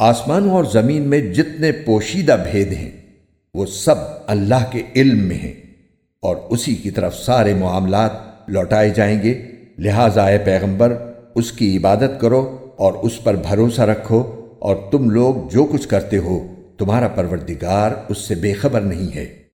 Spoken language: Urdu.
آسمانوں اور زمین میں جتنے پوشیدہ بھید ہیں، وہ سب اللہ کے علم میں ہیں۔ اور اسی کی طرف سارے معاملات لوٹائے جائیں گے۔ لہٰذا اے پیغمبر، اس کی عبادت کرو اور اس پر بھروسہ رکھو۔ اور تم لوگ جو کچھ کرتے ہو، تمہارا پروردگار اس سے بے خبر نہیں ہے۔